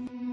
Mm-hmm.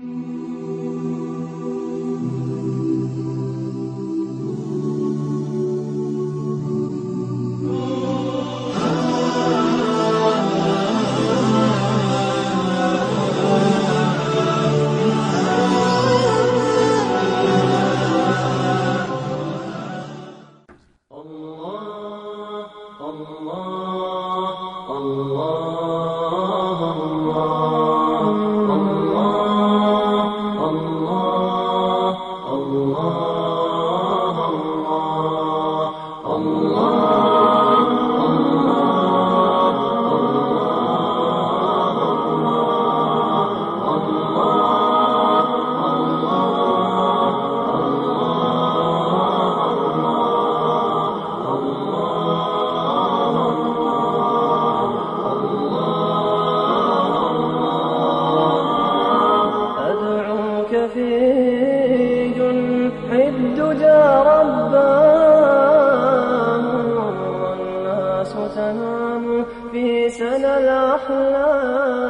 سنى الأحلام.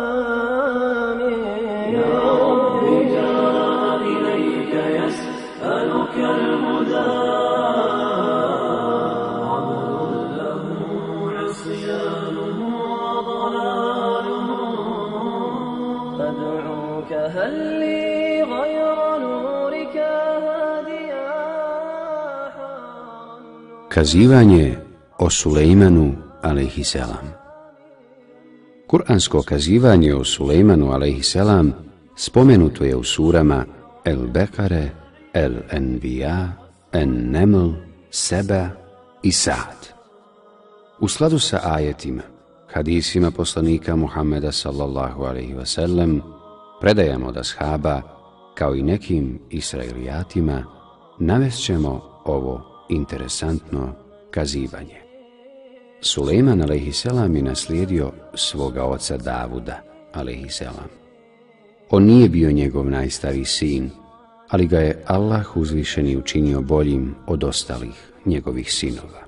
يا رب جاء إليك يسألك الهدى له عصيانه وضلاله أدعوك هل لي غير نورك هاديا Kazivanje o Sulejmanu a.s. Kur'ansko kazivanje o Sulejmanu a.s. spomenuto je u surama El Bekare, El Enbiya, En Neml, Seba i Sa'd. U skladu sa ajetima, hadisima poslanika Muhammeda sallallahu alaihi wasallam, predajamo da shaba, kao i nekim israelijatima, navest ćemo ovo interesantno kazivanje. Sulejman a.s. je naslijedio svoga oca Davuda a.s. On nije bio njegov najstariji sin, ali ga je Allah uzvišeni učinio boljim od ostalih njegovih sinova.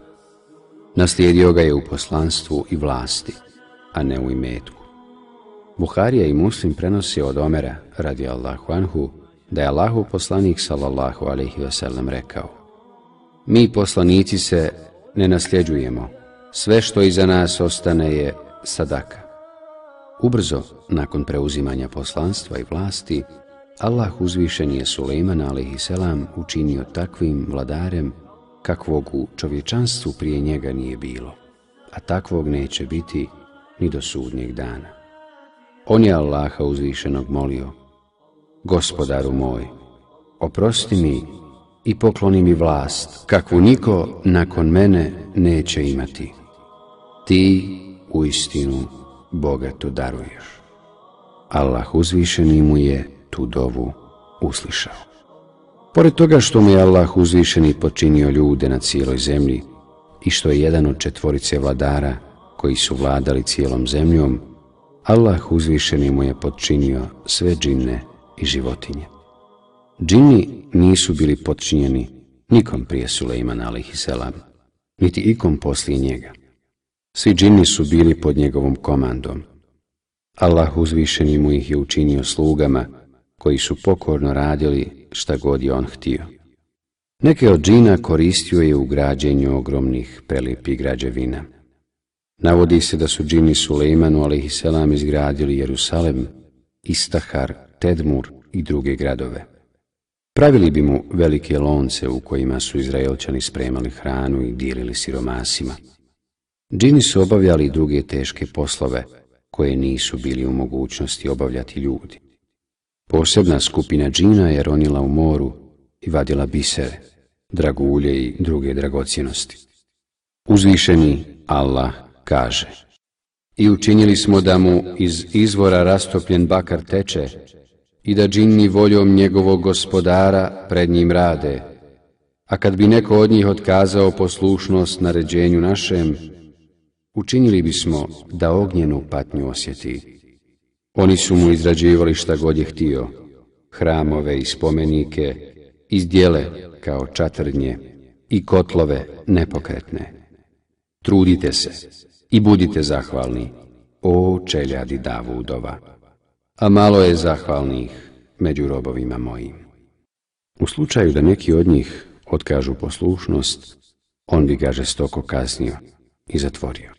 Naslijedio ga je u poslanstvu i vlasti, a ne u imetku. Buharija i Muslim prenosi od Omera, radi Allahu anhu, da je Allahu poslanik sallallahu alaihi wasallam rekao Mi poslanici se ne nasljeđujemo, sve što iza nas ostane je sadaka. Ubrzo, nakon preuzimanja poslanstva i vlasti, Allah uzvišen je Sulejman a.s. učinio takvim vladarem kakvog u čovječanstvu prije njega nije bilo, a takvog neće biti ni do sudnjeg dana. On je Allaha uzvišenog molio, Gospodaru moj, oprosti mi i pokloni mi vlast, kakvu niko nakon mene neće imati. Ti u istinu bogatu daruješ. Allah uzvišeni mu je tu dovu uslišao. Pored toga što mu je Allah uzvišeni počinio ljude na cijeloj zemlji i što je jedan od četvorice vladara koji su vladali cijelom zemljom, Allah uzvišeni mu je počinio sve džinne i životinje. Džini nisu bili podčinjeni nikom prije Sulejmana a.s. niti ikom poslije njega. Svi džini su bili pod njegovom komandom. Allah uzvišeni mu ih je učinio slugama koji su pokorno radili šta god je on htio. Neke od džina koristio je u građenju ogromnih prelijepih građevina. Navodi se da su džini Sulejmanu a.s. izgradili Jerusalem, Istahar, Tedmur i druge gradove. Pravili bi mu velike lonce u kojima su Izraelčani spremali hranu i dijelili siromasima. Džini su obavljali druge teške poslove koje nisu bili u mogućnosti obavljati ljudi. Posebna skupina džina je ronila u moru i vadila bisere, dragulje i druge dragocjenosti. Uzvišeni Allah kaže I učinili smo da mu iz izvora rastopljen bakar teče i da džinni voljom njegovog gospodara pred njim rade, a kad bi neko od njih otkazao poslušnost naređenju našem, učinili bismo da ognjenu patnju osjeti. Oni su mu izrađivali šta god je htio, hramove i spomenike, izdjele kao čatrnje i kotlove nepokretne. Trudite se i budite zahvalni, o čeljadi Davudova. A malo je zahvalnih među robovima mojim. U slučaju da neki od njih otkažu poslušnost, on bi ga žestoko kaznio i zatvorio.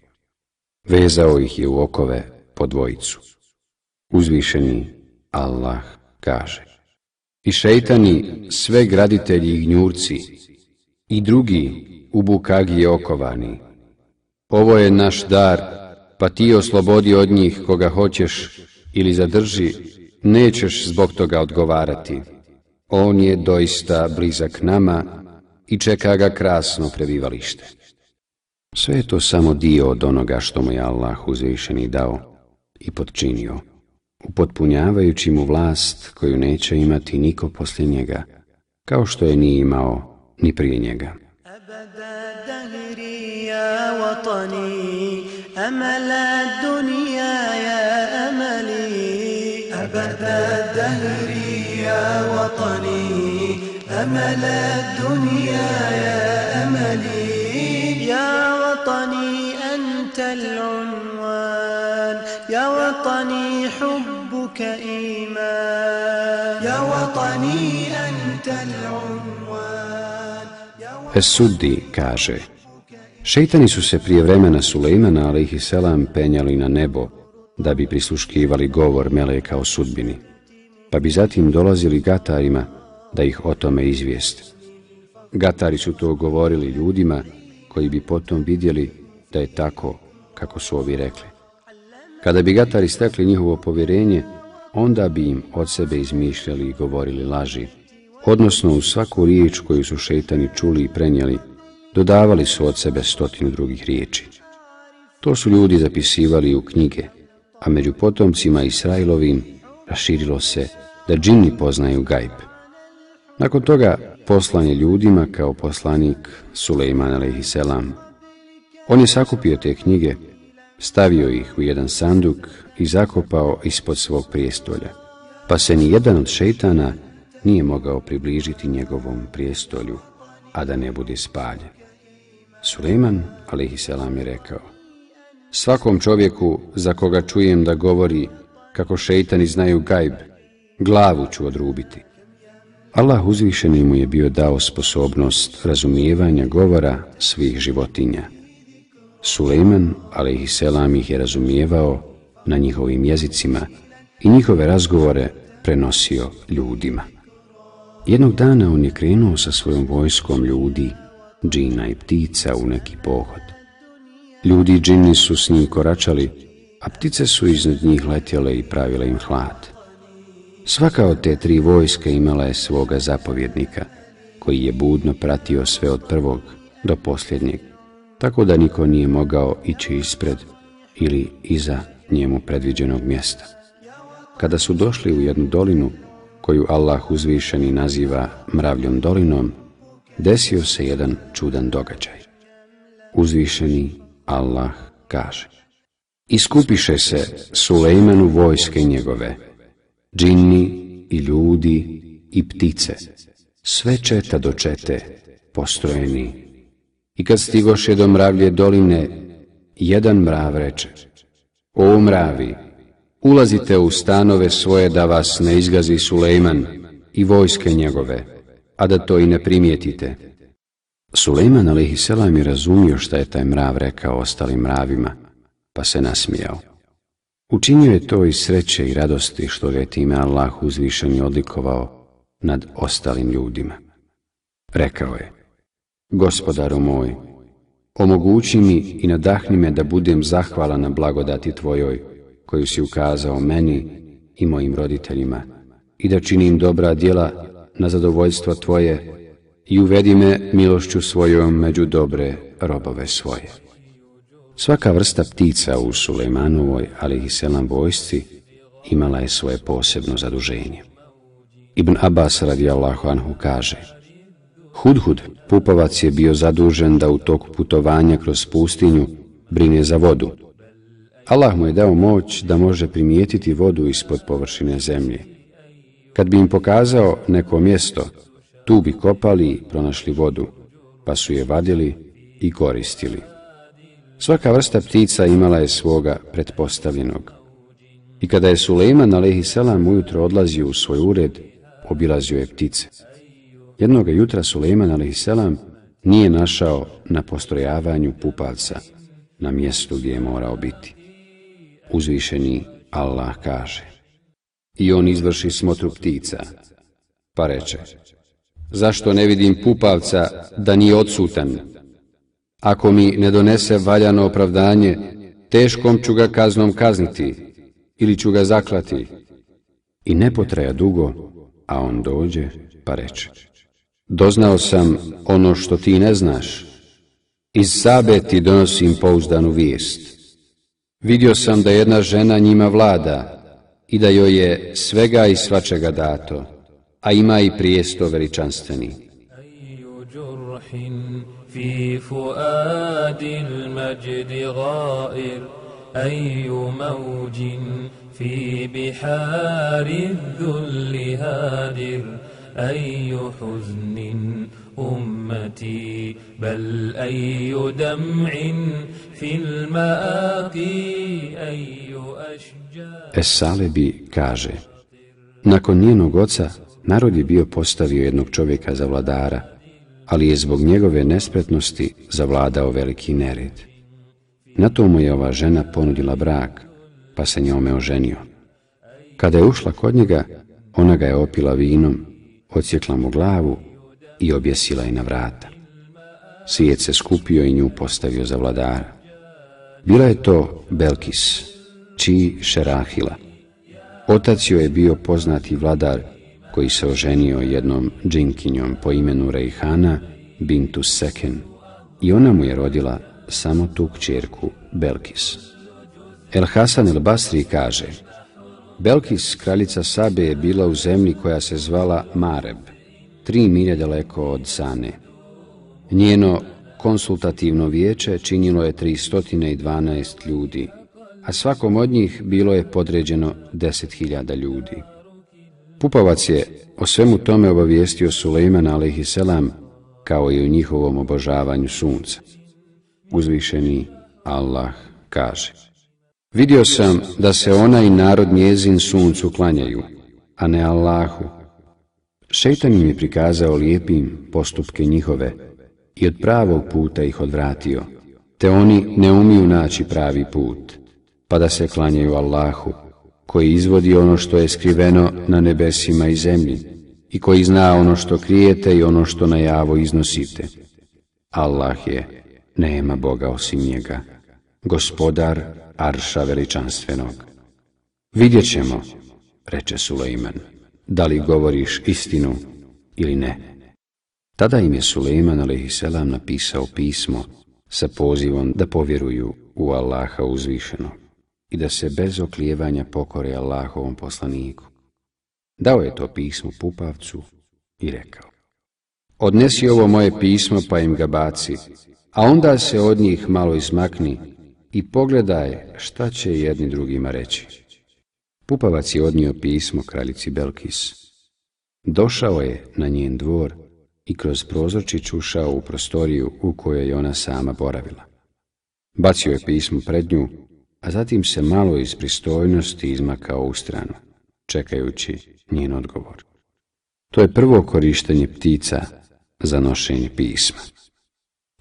Vezao ih je u okove po dvojicu. Uzvišeni Allah kaže I šeitani, sve graditelji i gnjurci, i drugi u bukagi okovani. Ovo je naš dar, pa ti oslobodi od njih koga hoćeš ili zadrži, nećeš zbog toga odgovarati. On je doista blizak nama i čeka ga krasno prebivalište. Sve je to samo dio od onoga što mu je Allah uzvišeni dao i podčinio, upotpunjavajući mu vlast koju neće imati niko poslije njega, kao što je nije imao ni prije njega. أمل الدنيا يا أملي أبد الدهر يا وطني أمل الدنيا يا أملي يا وطني أنت العنوان يا وطني حبك إيمان يا وطني أنت العنوان Esuddi kaže Šeitani su se prije vremena Sulejmana alaihi selam penjali na nebo da bi prisluškivali govor Meleka o sudbini, pa bi zatim dolazili gatarima da ih o tome izvijeste. Gatari su to govorili ljudima koji bi potom vidjeli da je tako kako su ovi rekli. Kada bi gatari stekli njihovo povjerenje, onda bi im od sebe izmišljali i govorili laži, odnosno u svaku riječ koju su šeitani čuli i prenijeli, dodavali su od sebe stotinu drugih riječi. To su ljudi zapisivali u knjige, a među potomcima Israilovim raširilo se da džini poznaju gajb. Nakon toga poslan je ljudima kao poslanik Sulejman a.s. On je sakupio te knjige, stavio ih u jedan sanduk i zakopao ispod svog prijestolja, pa se ni jedan od šeitana nije mogao približiti njegovom prijestolju, a da ne bude spaljen. Suleiman, a.s. je rekao, Svakom čovjeku za koga čujem da govori kako šeitani znaju gajb, glavu ću odrubiti. Allah uzvišeni mu je bio dao sposobnost razumijevanja govora svih životinja. Suleiman, a.s. ih je razumijevao na njihovim jezicima i njihove razgovore prenosio ljudima. Jednog dana on je krenuo sa svojom vojskom ljudi džina i ptica u neki pohod. Ljudi i džini su s njim koračali, a ptice su iznad njih letjele i pravile im hlad. Svaka od te tri vojske imala je svoga zapovjednika, koji je budno pratio sve od prvog do posljednjeg, tako da niko nije mogao ići ispred ili iza njemu predviđenog mjesta. Kada su došli u jednu dolinu, koju Allah uzvišeni naziva mravljom dolinom, desio se jedan čudan događaj. Uzvišeni Allah kaže Iskupiše se Sulejmanu vojske njegove, džinni i ljudi i ptice, sve četa do čete, postrojeni. I kad stigoše do mravlje doline, jedan mrav reče, O mravi, ulazite u stanove svoje da vas ne izgazi Sulejman i vojske njegove, a da to i ne primijetite. Sulejman a.s. je razumio šta je taj mrav rekao ostalim mravima, pa se nasmijao. Učinio je to iz sreće i radosti što ga je time Allah uzvišen i odlikovao nad ostalim ljudima. Rekao je, gospodaru moj, omogući mi i nadahni me da budem zahvalan na blagodati tvojoj, koju si ukazao meni i mojim roditeljima, i da činim dobra djela na zadovoljstvo Tvoje i uvedi me milošću svojom među dobre robove svoje. Svaka vrsta ptica u Sulejmanovoj, ali i selam vojsci, imala je svoje posebno zaduženje. Ibn Abbas radijallahu anhu kaže Hudhud, pupovac je bio zadužen da u toku putovanja kroz pustinju brine za vodu. Allah mu je dao moć da može primijetiti vodu ispod površine zemlje kad bi im pokazao neko mjesto, tu bi kopali i pronašli vodu, pa su je vadili i koristili. Svaka vrsta ptica imala je svoga pretpostavljenog. I kada je Sulejman a.s. ujutro odlazio u svoj ured, obilazio je ptice. Jednoga jutra Sulejman a.s. nije našao na postrojavanju pupavca na mjestu gdje je morao biti. Uzvišeni Allah kaže i on izvrši smotru ptica, pa reče zašto ne vidim pupavca da nije odsutan? Ako mi ne donese valjano opravdanje, teškom ću ga kaznom kazniti ili ću ga zaklati. I ne potraja dugo, a on dođe pa reče Doznao sam ono što ti ne znaš. Iz Sabe ti donosim pouzdanu vijest. Vidio sam da jedna žena njima vlada i da joj je svega i svačega dato, a ima i prijesto veličanstveni. في فؤاد المجد غائر أي موج في بحار الذل هادر أي حزن أمتي بل أي دمع في المآقي أي أشجار. Esalebi kaže Nakon njenog oca narod je bio postavio jednog čovjeka za vladara, ali je zbog njegove nespretnosti zavladao veliki nered. Na to mu je ova žena ponudila brak, pa se njome oženio. Kada je ušla kod njega, ona ga je opila vinom, odsjekla mu glavu i objesila je na vrata. Svijet se skupio i nju postavio za vladara. Bila je to Belkis, čiji Šerahila. Otac joj je bio poznati vladar koji se oženio jednom džinkinjom po imenu Rejhana Bintu Seken i ona mu je rodila samo tu kćerku Belkis. El Hasan el Basri kaže Belkis, kraljica Sabe, je bila u zemlji koja se zvala Mareb, tri milje daleko od Sane. Njeno konsultativno vijeće činilo je 312 ljudi, a svakom od njih bilo je podređeno 10.000 ljudi. Pupavac je o svemu tome obavijestio Sulejman a.s. kao i o njihovom obožavanju sunca. Uzvišeni Allah kaže Vidio sam da se ona i narod njezin suncu klanjaju, a ne Allahu. Šeitan im je prikazao lijepim postupke njihove i od pravog puta ih odvratio, te oni ne umiju naći pravi put, pa da se klanjaju Allahu, koji izvodi ono što je skriveno na nebesima i zemlji i koji zna ono što krijete i ono što na javo iznosite. Allah je, nema Boga osim njega, gospodar Arša veličanstvenog. Vidjet ćemo, reče Sulejman, da li govoriš istinu ili ne. Tada im je Sulejman a.s. napisao pismo sa pozivom da povjeruju u Allaha uzvišenog i da se bez oklijevanja pokore Allahovom poslaniku. Dao je to pismo Pupavcu i rekao Odnesi ovo moje pismo pa im ga baci, a onda se od njih malo izmakni i pogledaj šta će jedni drugima reći. Pupavac je odnio pismo kraljici Belkis. Došao je na njen dvor i kroz prozorčić ušao u prostoriju u kojoj je ona sama boravila. Bacio je pismo pred nju a zatim se malo iz pristojnosti izmakao u stranu, čekajući njen odgovor. To je prvo korištenje ptica za nošenje pisma.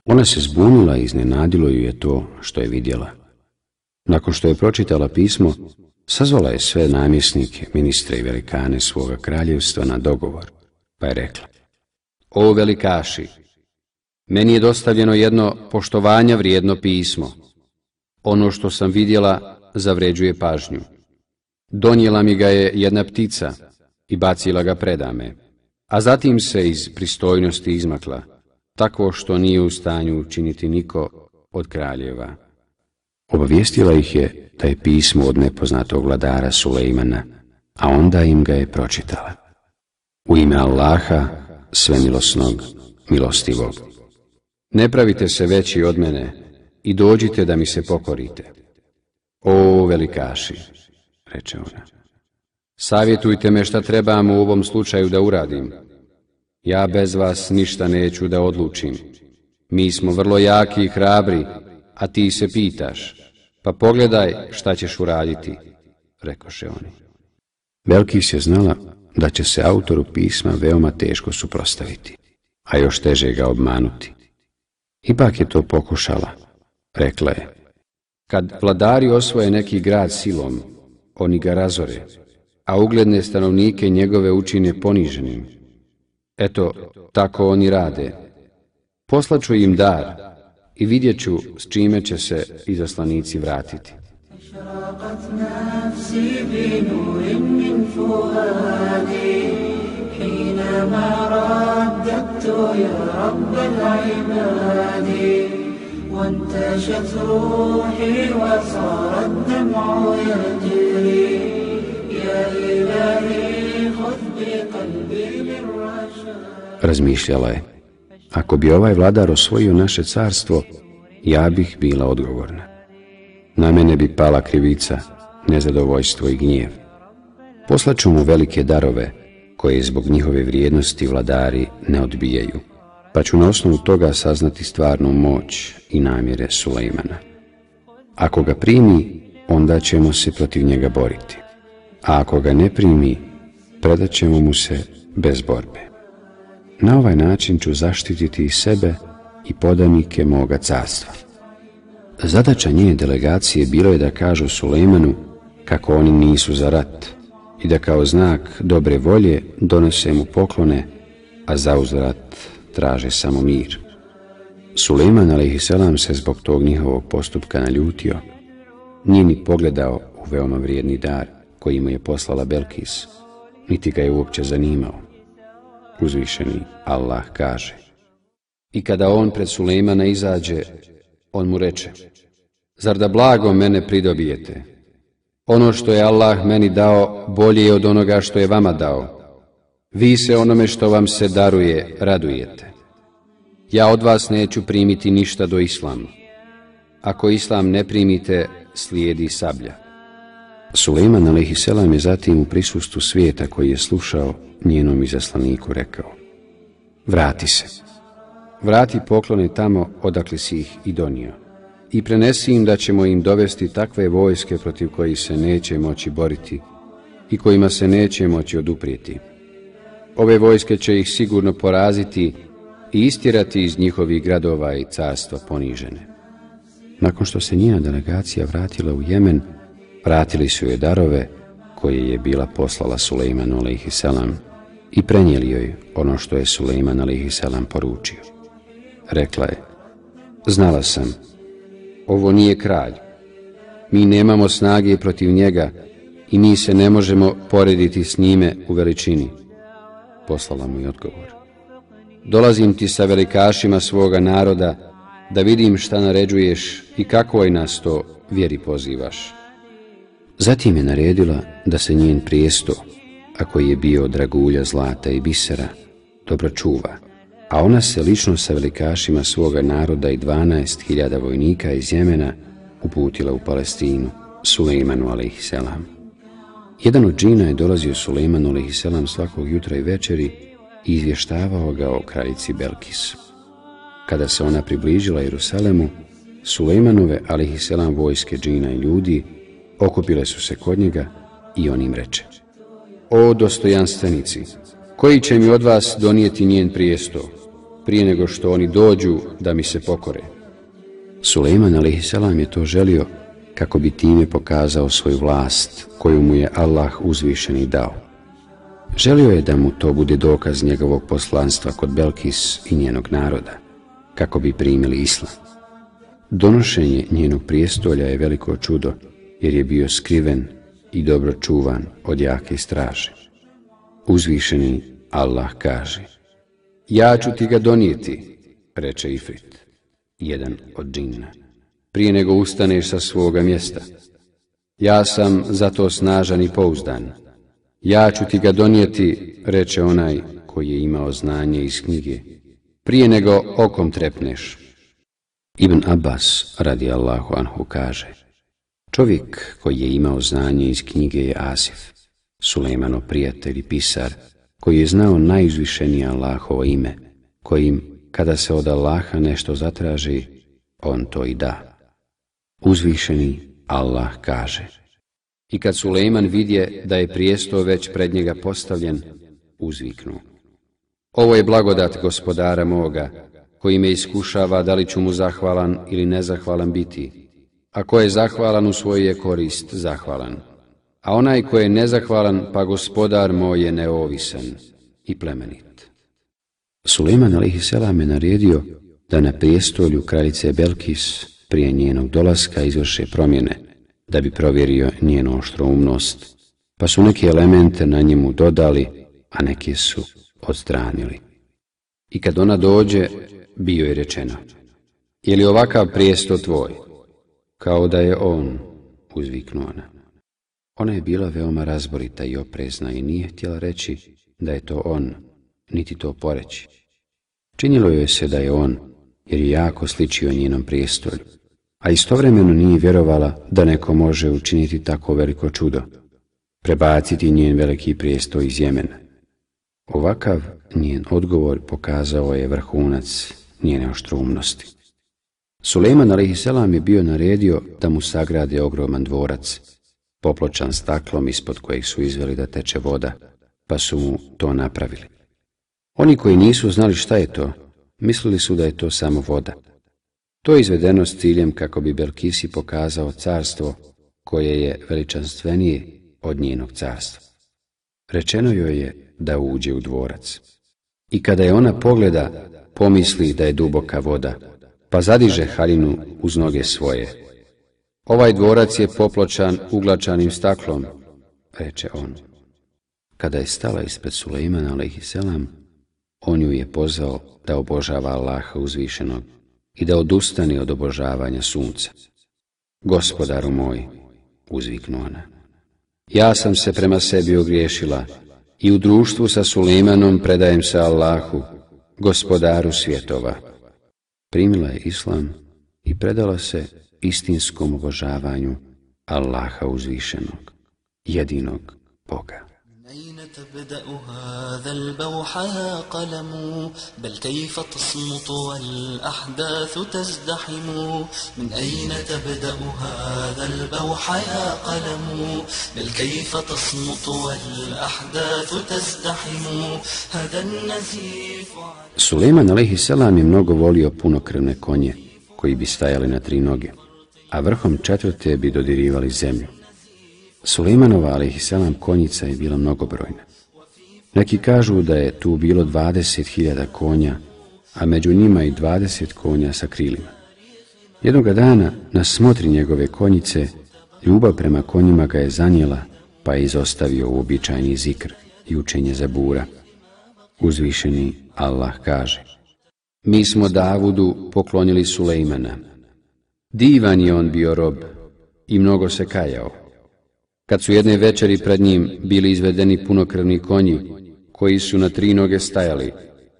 Ona se zbunila i iznenadilo ju je to što je vidjela. Nakon što je pročitala pismo, sazvala je sve namjesnike, ministre i velikane svoga kraljevstva na dogovor, pa je rekla O velikaši, meni je dostavljeno jedno poštovanja vrijedno pismo, ono što sam vidjela zavređuje pažnju. Donijela mi ga je jedna ptica i bacila ga predame, a zatim se iz pristojnosti izmakla, tako što nije u stanju učiniti niko od kraljeva. Obavijestila ih je da je pismo od nepoznatog vladara Sulejmana, a onda im ga je pročitala. U ime Allaha, svemilosnog, milostivog. Ne pravite se veći od mene, i dođite da mi se pokorite. O velikaši, reče ona, savjetujte me šta trebam u ovom slučaju da uradim. Ja bez vas ništa neću da odlučim. Mi smo vrlo jaki i hrabri, a ti se pitaš, pa pogledaj šta ćeš uraditi. rekoše oni. Belkis je znala da će se autoru pisma veoma teško suprostaviti, a još teže ga obmanuti. Ipak je to pokušala, rekla je. Kad vladari osvoje neki grad silom, oni ga razore, a ugledne stanovnike njegove učine poniženim. Eto, tako oni rade. Poslaću im dar i vidjet ću s čime će se izaslanici vratiti. أشرقت نفسي بنور من فؤادي حينما رددت يا رب العباد وانتشت روحي وصار الدمع يجري يا إلهي خذ بقلبي للرشاد Razmišljala je, ako bi ovaj vladar osvojio naše carstvo, ja bih bila odgovorna. Na mene bi pala krivica, nezadovoljstvo i gnjev. Poslaću mu velike darove, koje zbog njihove vrijednosti vladari ne odbijaju, pa ću na osnovu toga saznati stvarnu moć i namjere Sulejmana. Ako ga primi, onda ćemo se protiv njega boriti, a ako ga ne primi, predat ćemo mu se bez borbe. Na ovaj način ću zaštititi i sebe i podanike moga carstva. Zadaća njene delegacije bilo je da kažu Sulejmanu kako oni nisu za rat i da kao znak dobre volje donose mu poklone, a za uzvrat traže samo mir. Sulejman a.s. se zbog tog njihovog postupka naljutio. Nije ni pogledao u veoma vrijedni dar koji mu je poslala Belkis, niti ga je uopće zanimao. Uzvišeni Allah kaže I kada on pred Sulejmana izađe, on mu reče Zar da blago mene pridobijete? Ono što je Allah meni dao bolje je od onoga što je vama dao. Vi se onome što vam se daruje radujete. Ja od vas neću primiti ništa do islama. Ako islam ne primite, slijedi sablja. Suleiman a.s. je zatim u prisustu svijeta koji je slušao njenom izaslaniku rekao Vrati se. Vrati poklone tamo odakle si ih i donio. I prenesi im da ćemo im dovesti takve vojske protiv kojih se neće moći boriti i kojima se neće moći oduprijeti. Ove vojske će ih sigurno poraziti i istirati iz njihovih gradova i carstva ponižene. Nakon što se njena delegacija vratila u Jemen, vratili su joj darove koje je bila poslala Sulejmanu a.s. i prenijeli joj ono što je Sulejman a.s. poručio. Rekla je, znala sam, ovo nije kralj. Mi nemamo snage protiv njega i mi se ne možemo porediti s njime u veličini. Poslala mu i odgovor. Dolazim ti sa velikašima svoga naroda da vidim šta naređuješ i kakvoj nas to vjeri pozivaš. Zatim je naredila da se njen prijesto, ako je bio dragulja zlata i bisera, dobro čuva, a ona se lično sa velikašima svoga naroda i 12.000 vojnika iz Jemena uputila u Palestinu, Sulejmanu a.s. Jedan od džina je dolazio Sulejmanu a.s. svakog jutra i večeri i izvještavao ga o kraljici Belkis. Kada se ona približila Jerusalemu, Sulejmanove a.s. vojske džina i ljudi okupile su se kod njega i on im reče O dostojanstvenici, koji će mi od vas donijeti njen prijesto, prije nego što oni dođu da mi se pokore? Suleiman a.s. je to želio kako bi time pokazao svoju vlast koju mu je Allah uzvišeni dao. Želio je da mu to bude dokaz njegovog poslanstva kod Belkis i njenog naroda, kako bi primili islam. Donošenje njenog prijestolja je veliko čudo, jer je bio skriven i dobro čuvan od jake straže. Uzvišeni Allah kaže Ja ću ti ga donijeti, reče Ifrit, jedan od džinna, prije nego ustaneš sa svoga mjesta. Ja sam zato snažan i pouzdan. Ja ću ti ga donijeti, reče onaj koji je imao znanje iz knjige, prije nego okom trepneš. Ibn Abbas, radi Allahu anhu, kaže Čovjek koji je imao znanje iz knjige je Asif, Sulejmano prijatelj i pisar, koji je znao najuzvišenije Allahovo ime, kojim, kada se od Allaha nešto zatraži, on to i da. Uzvišeni Allah kaže I kad Sulejman vidje da je prijesto već pred njega postavljen, uzviknu. Ovo je blagodat gospodara moga, koji me iskušava da li ću mu zahvalan ili nezahvalan biti. A ko je zahvalan u svoju je korist zahvalan. A onaj ko je nezahvalan, pa gospodar moj je neovisan i plemenit. Suleiman a.s. je naredio da na prijestolju kraljice Belkis prije njenog dolaska izvrše promjene, da bi provjerio njenu oštroumnost, pa su neke elemente na njemu dodali, a neke su odstranili. I kad ona dođe, bio je rečeno, je li ovakav prijesto tvoj? Kao da je on, uzviknuo ona. Ona je bila veoma razborita i oprezna i nije htjela reći da je to on, niti to poreći. Činilo joj se da je on, jer je jako sličio njenom prijestolju, a istovremeno nije vjerovala da neko može učiniti tako veliko čudo, prebaciti njen veliki prijestol iz Jemena. Ovakav njen odgovor pokazao je vrhunac njene oštrumnosti. Suleiman a.s. je bio naredio da mu sagrade ogroman dvorac, popločan staklom ispod kojeg su izveli da teče voda, pa su mu to napravili. Oni koji nisu znali šta je to, mislili su da je to samo voda. To je izvedeno s ciljem kako bi Belkisi pokazao carstvo koje je veličanstvenije od njenog carstva. Rečeno joj je da uđe u dvorac. I kada je ona pogleda, pomisli da je duboka voda, pa zadiže haljinu uz noge svoje. Ovaj dvorac je popločan uglačanim staklom, reče on. Kada je stala ispred Sulejmana, on ju je pozvao da obožava Allaha uzvišenog i da odustane od obožavanja sunca. Gospodaru moj, uzviknu ona, ja sam se prema sebi ogriješila i u društvu sa Sulejmanom predajem se Allahu, gospodaru svjetova. Primila je islam i predala se istinskom obožavanju Allaha uzvišenog, jedinog Boga. تبدأ هذا البوح يا قلم بل كيف تصمت والأحداث تزدحم من أين تبدأ هذا البوح يا قلم بل كيف تصمت والأحداث تزدحم هذا النزيف Suleiman a.s. je mnogo volio punokrvne konje koji bi stajali na tri noge, a vrhom četvrte bi dodirivali zemlju. Suleimanova, a.s. konjica je bila mnogobrojna. Neki kažu da je tu bilo 20.000 konja, a među njima i 20 konja sa krilima. Jednoga dana, na smotri njegove konjice, ljubav prema konjima ga je zanijela, pa je izostavio uobičajeni zikr i učenje za bura. Uzvišeni Allah kaže, mi smo Davudu poklonili Sulejmana. Divan je on bio rob i mnogo se kajao. Kad su jedne večeri pred njim bili izvedeni punokrvni konji, koji su na tri noge stajali,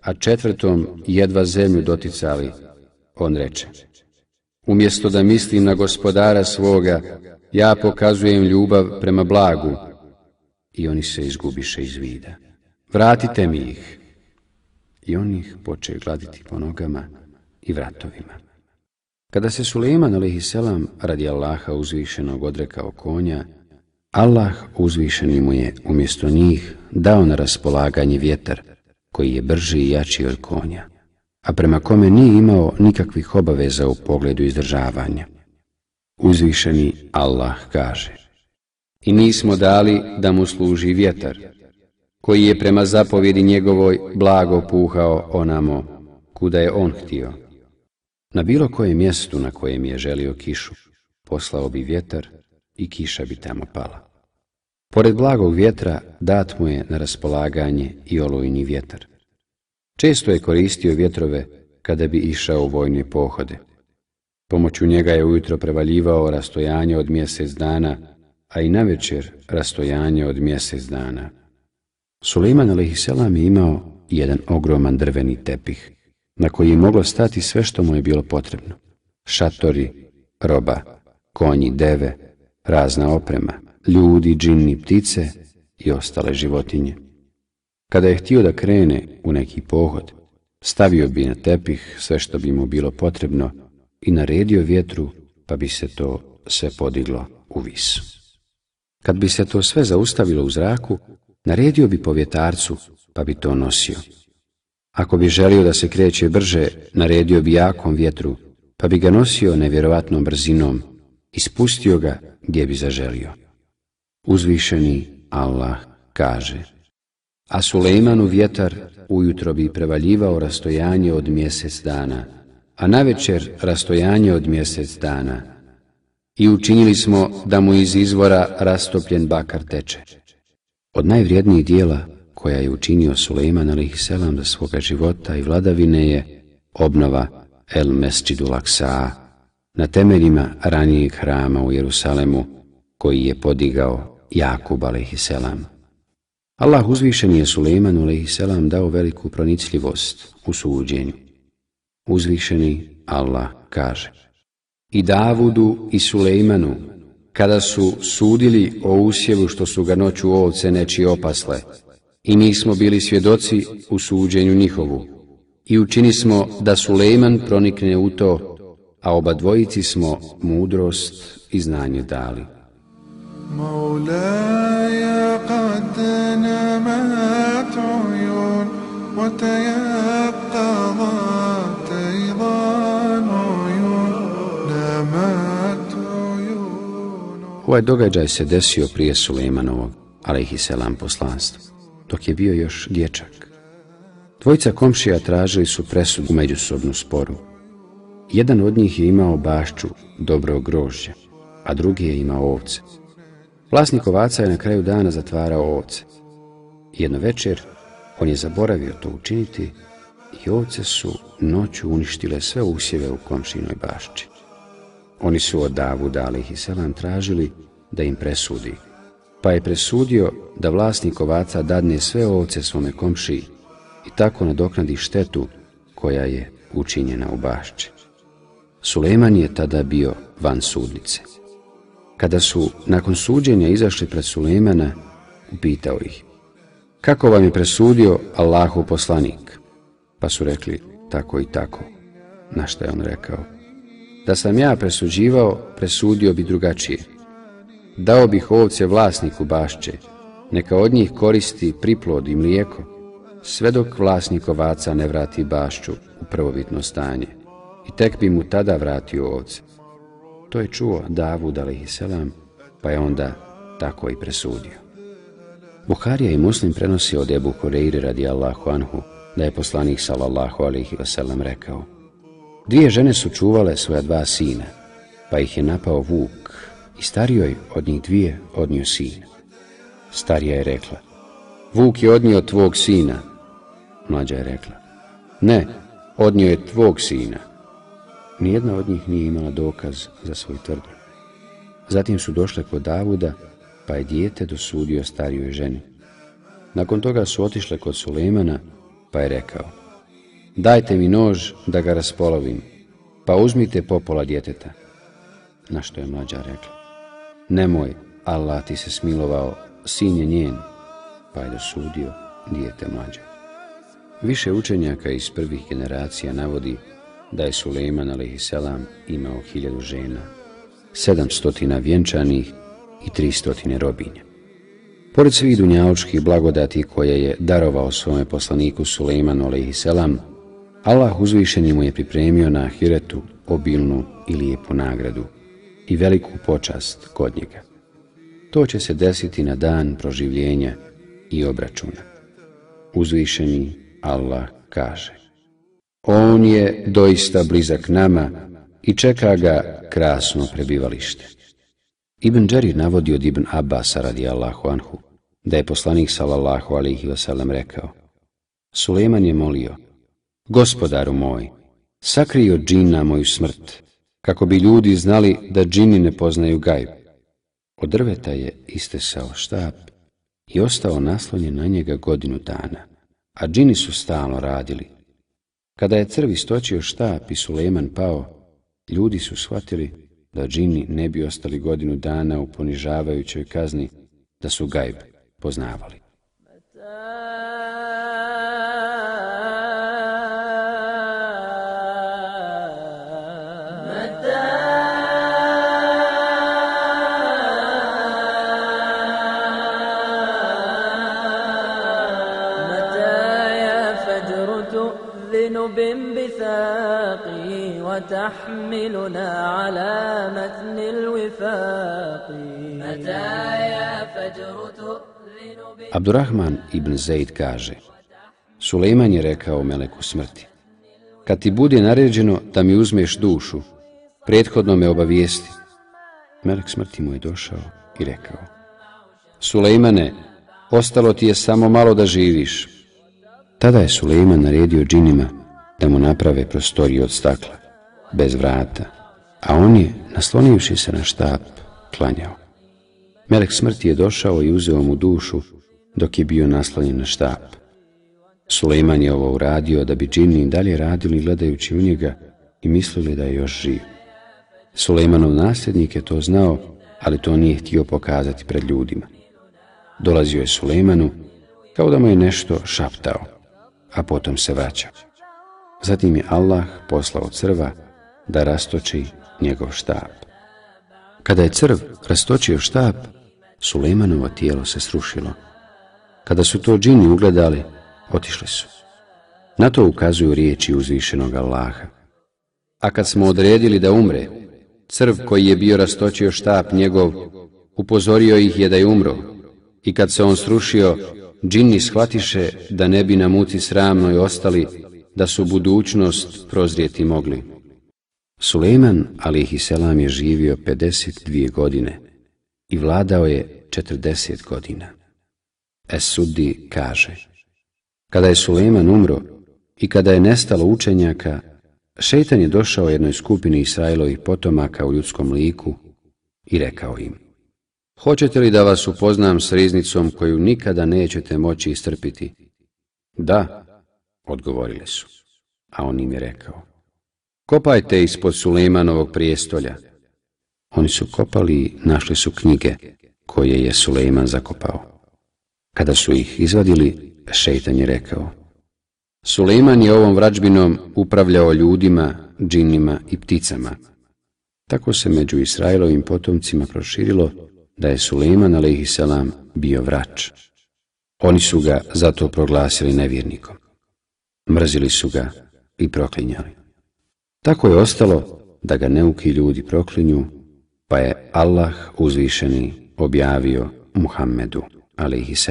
a četvrtom jedva zemlju doticali, on reče, umjesto da mislim na gospodara svoga, ja pokazujem ljubav prema blagu, i oni se izgubiše iz vida. Vratite mi ih. I on ih poče gladiti po nogama i vratovima. Kada se Suleiman a.s. radi Allaha uzvišenog odrekao konja, Allah uzvišeni mu je umjesto njih dao na raspolaganje vjetar, koji je brži i jači od konja, a prema kome nije imao nikakvih obaveza u pogledu izdržavanja. Uzvišeni Allah kaže I nismo dali da mu služi vjetar, koji je prema zapovjedi njegovoj blago puhao onamo, kuda je on htio. Na bilo kojem mjestu na kojem je želio kišu, poslao bi vjetar i kiša bi tamo pala. Pored blagog vjetra dat mu je na raspolaganje i olujni vjetar. Često je koristio vjetrove kada bi išao u vojne pohode. Pomoću njega je ujutro prevaljivao rastojanje od mjesec dana, a i navečer rastojanje od mjesec dana. Suleiman a.s. je imao jedan ogroman drveni tepih, na koji je moglo stati sve što mu je bilo potrebno. Šatori, roba, konji, deve, razna oprema, ljudi, džinni, ptice i ostale životinje. Kada je htio da krene u neki pohod, stavio bi na tepih sve što bi mu bilo potrebno i naredio vjetru, pa bi se to sve podiglo u visu. Kad bi se to sve zaustavilo u zraku, naredio bi povjetarcu, pa bi to nosio. Ako bi želio da se kreće brže, naredio bi jakom vjetru, pa bi ga nosio nevjerovatnom brzinom i spustio ga gdje bi zaželio. Uzvišeni Allah kaže A Sulejmanu vjetar ujutro bi prevaljivao rastojanje od mjesec dana, a navečer rastojanje od mjesec dana. I učinili smo da mu iz izvora rastopljen bakar teče. Od najvrijednijih dijela koja je učinio Sulejman a.s. za svoga života i vladavine je obnova El Mesčidu Laksa na temeljima ranijeg hrama u Jerusalemu koji je podigao Jakub a.s. Allah uzvišen je Sulejmanu a.s. dao veliku pronicljivost u suđenju. Uzvišeni Allah kaže I Davudu i Sulejmanu kada su sudili o usjevu što su ga noću ovce neči opasle, i mi smo bili svjedoci u suđenju njihovu. I učini smo da Sulejman pronikne u to, a oba dvojici smo mudrost i znanje dali. مولاي قد نمت عيون وتيقظت أيضا عيون نمت عيون Ovaj događaj se desio prije Sulejmanovog, alaihisselam poslanstva, dok je bio još dječak. Dvojica komšija tražili su presud u međusobnu sporu. jedan od njih je imao bašću, dobro grožđe, a drugi je imao ovce. Vlasnik ovaca je na kraju dana zatvarao ovce. Jedno večer on je zaboravio to učiniti i ovce su noću uništile sve usjeve u komšinoj bašći. Oni su od Davuda alaihi selam tražili da im presudi, pa je presudio da vlasnik ovaca dadne sve ovce svome komšiji i tako nadoknadi štetu koja je učinjena u bašći. Sulejman je tada bio van sudnice. Kada su nakon suđenja izašli pred Sulejmana, upitao ih, kako vam je presudio Allahu poslanik? Pa su rekli, tako i tako. Na što je on rekao? Da sam ja presuđivao, presudio bi drugačije. Dao bih ovce vlasniku bašće, neka od njih koristi priplod i mlijeko, sve dok vlasnik ovaca ne vrati bašću u prvobitno stanje i tek bi mu tada vratio ovce. To je čuo Davud a.s. pa je onda tako i presudio. Buharija i Muslim prenosi od Ebu Kureiri radi Allahu anhu da je poslanik sallallahu alaihi wasallam rekao Dvije žene su čuvale svoja dva sina, pa ih je napao vuk i starijoj od njih dvije odnio sina. Starija je rekla, vuk je odnio tvog sina. Mlađa je rekla, ne, odnio je tvog sina. Nijedna od njih nije imala dokaz za svoj tvrdnju. Zatim su došle kod Davuda, pa je dijete dosudio starijoj ženi. Nakon toga su otišle kod Sulejmana, pa je rekao, dajte mi nož da ga raspolovim, pa uzmite popola djeteta. Na što je mlađa rekla, nemoj, Allah ti se smilovao, sin je njen, pa je dosudio dijete mlađe. Više učenjaka iz prvih generacija navodi da je Sulejman a.s. imao hiljadu žena, sedamstotina vjenčanih i tristotine robinja. Pored svih dunjaučkih blagodati koje je darovao svome poslaniku Sulejmanu a.s. Allah uzvišeni mu je pripremio na ahiretu obilnu i lijepu nagradu i veliku počast kod njega. To će se desiti na dan proživljenja i obračuna. Uzvišeni Allah kaže On je doista blizak nama i čeka ga krasno prebivalište. Ibn Đerir navodi od Ibn Abbasa radijallahu anhu da je poslanik sallallahu alihi wasallam rekao Suleman je molio Gospodaru moj, sakri od džina moju smrt, kako bi ljudi znali da džini ne poznaju gajb. Od drveta je istesao štap i ostao naslonjen na njega godinu dana, a džini su stalno radili. Kada je crvi stočio štap i Suleman pao, ljudi su shvatili da džini ne bi ostali godinu dana u ponižavajućoj kazni da su gajb poznavali. وتحملنا على متن الوفاق متايا فجر تؤذن Abdurrahman ibn Zaid kaže Sulejman je rekao Meleku smrti Kad ti bude naređeno da mi uzmeš dušu, prethodno me obavijesti. Melek smrti mu je došao i rekao Sulejmane, ostalo ti je samo malo da živiš. Tada je Sulejman naredio džinima da mu naprave prostoriju od stakla, bez vrata, a on je, naslonivši se na štap, klanjao. Melek smrti je došao i uzeo mu dušu dok je bio naslonjen na štap. Sulejman je ovo uradio da bi džini dalje radili gledajući u njega i mislili da je još živ. Sulejmanov nasljednik je to znao, ali to nije htio pokazati pred ljudima. Dolazio je Sulejmanu kao da mu je nešto šaptao, a potom se vraćao. Zatim je Allah poslao crva da rastoči njegov štap. Kada je crv rastočio štap, Sulejmanovo tijelo se srušilo. Kada su to džini ugledali, otišli su. Na to ukazuju riječi uzvišenog Allaha. A kad smo odredili da umre, crv koji je bio rastočio štap njegov, upozorio ih je da je umro. I kad se on srušio, džini shvatiše da ne bi na muci sramnoj ostali, da su budućnost prozrijeti mogli. Sulejman, selam, je živio 52 godine i vladao je 40 godina. Es-Suddi kaže, kada je Sulejman umro i kada je nestalo učenjaka, šeitan je došao jednoj skupini Israilovih potomaka u ljudskom liku i rekao im, Hoćete li da vas upoznam s riznicom koju nikada nećete moći istrpiti? Da, odgovorili su. A on im je rekao, kopajte ispod Sulejmanovog prijestolja. Oni su kopali i našli su knjige koje je Sulejman zakopao. Kada su ih izvadili, šeitan je rekao, Sulejman je ovom vrađbinom upravljao ljudima, džinima i pticama. Tako se među Israilovim potomcima proširilo da je Sulejman a.s. bio vrač. Oni su ga zato proglasili nevjernikom. Mrzili su ga i proklinjali. Tako je ostalo da ga neuki ljudi proklinju, pa je Allah uzvišeni objavio Muhammedu a.s.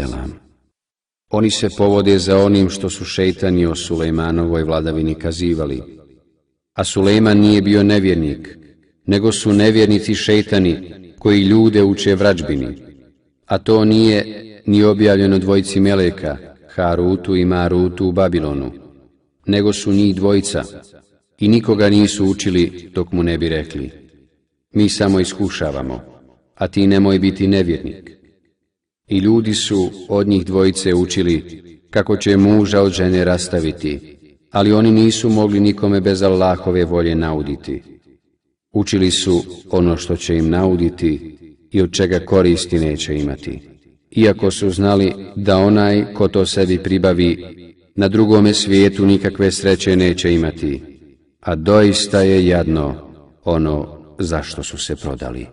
Oni se povode za onim što su šeitani o Sulejmanovoj vladavini kazivali. A Sulejman nije bio nevjernik, nego su nevjernici šeitani koji ljude uče vrađbini. A to nije ni objavljeno dvojci Meleka, Harutu i Marutu u Babilonu, nego su njih dvojica i nikoga nisu učili dok mu ne bi rekli. Mi samo iskušavamo, a ti nemoj biti nevjernik. I ljudi su od njih dvojice učili kako će muža od žene rastaviti, ali oni nisu mogli nikome bez Allahove volje nauditi. Učili su ono što će im nauditi i od čega koristi neće imati. Iako su znali da onaj ko to sebi pribavi, na drugome svijetu nikakve sreće neće imati, a doista je jadno ono zašto su se prodali,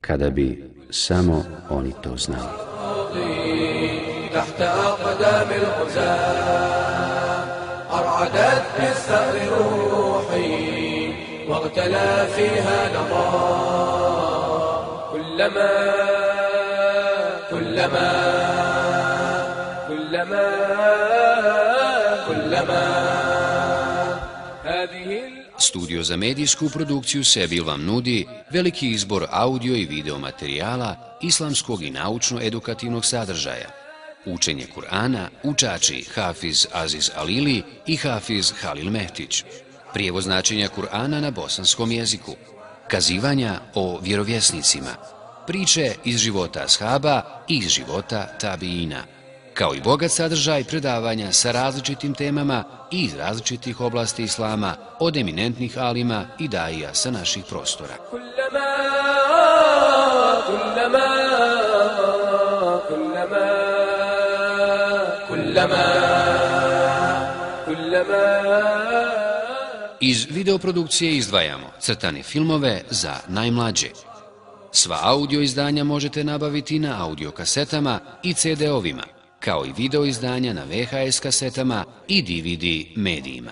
kada bi samo oni to znali. تحت أقدام Studio za medijsku produkciju Sebil vam nudi veliki izbor audio i video materijala islamskog i naučno-edukativnog sadržaja. Učenje Kur'ana, učači Hafiz Aziz Alili i Hafiz Halil Mehtić. Prijevoz značenja Kur'ana na bosanskom jeziku. Kazivanja o vjerovjesnicima. Priče iz života ashaba i iz života tabiina kao i bogat sadržaj predavanja sa različitim temama i iz različitih oblasti islama od eminentnih alima i daija sa naših prostora. Iz videoprodukcije izdvajamo crtane filmove za najmlađe. Sva audio izdanja možete nabaviti na audio kasetama i CD-ovima kao i video izdanja na VHS kasetama i DVD medijima.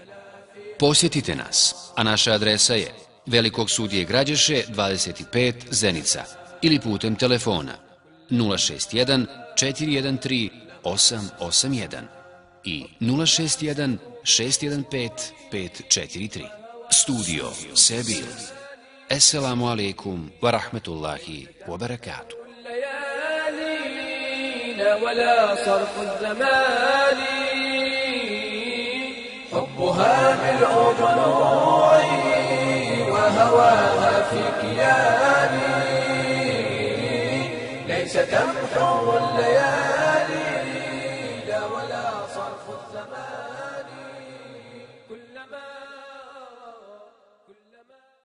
Posjetite nas, a naša adresa je Velikog sudije Građeše 25 Zenica ili putem telefona 061 413 881 i 061 615 543. Studio Sebil. Esselamu alaikum wa rahmetullahi wa barakatuh. الليالين ولا صرف الزمان. حبها ملء ضلوعي وهواها في كياني ليس تمحو الليالي